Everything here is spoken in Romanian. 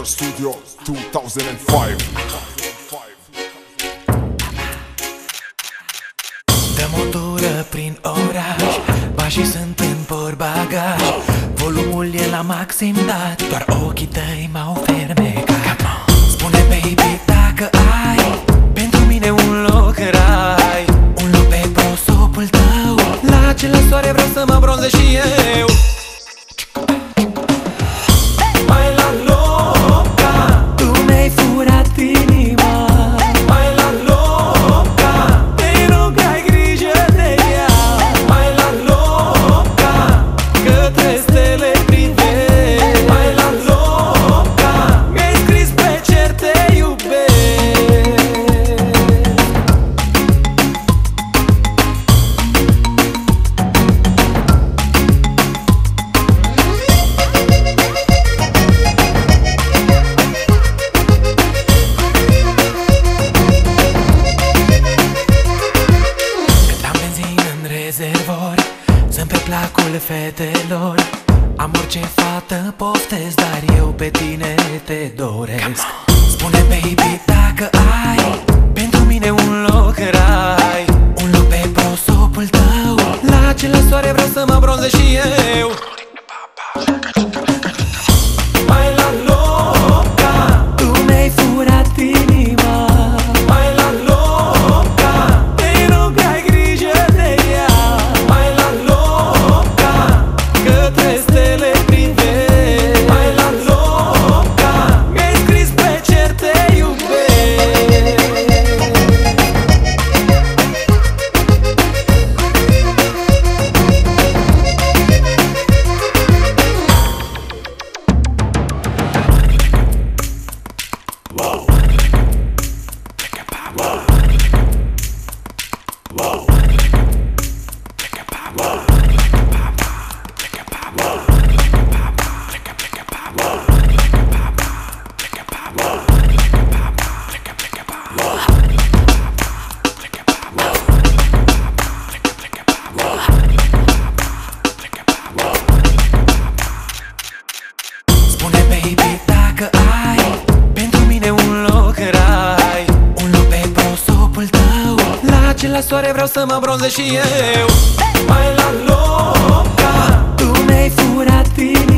Actor Studio 2005 Dăm o tură prin oraș Pașii sunt în porbagaj. Volumul e la maxim dat Doar ochii tăi m-au fermecat. Spune baby dacă ai pe placul fetelor. Am orice fată poftez Dar eu pe tine te doresc. Spune baby dacă ai Pentru mine un loc rai Un loc pe prosopul tău. La același soare vreau să mă bronze și eu. Mai la loca Tu mi-ai furat inima Spune soare vreau să mă bronzez și eu hey! Mai la loc, tu mi-ai furat din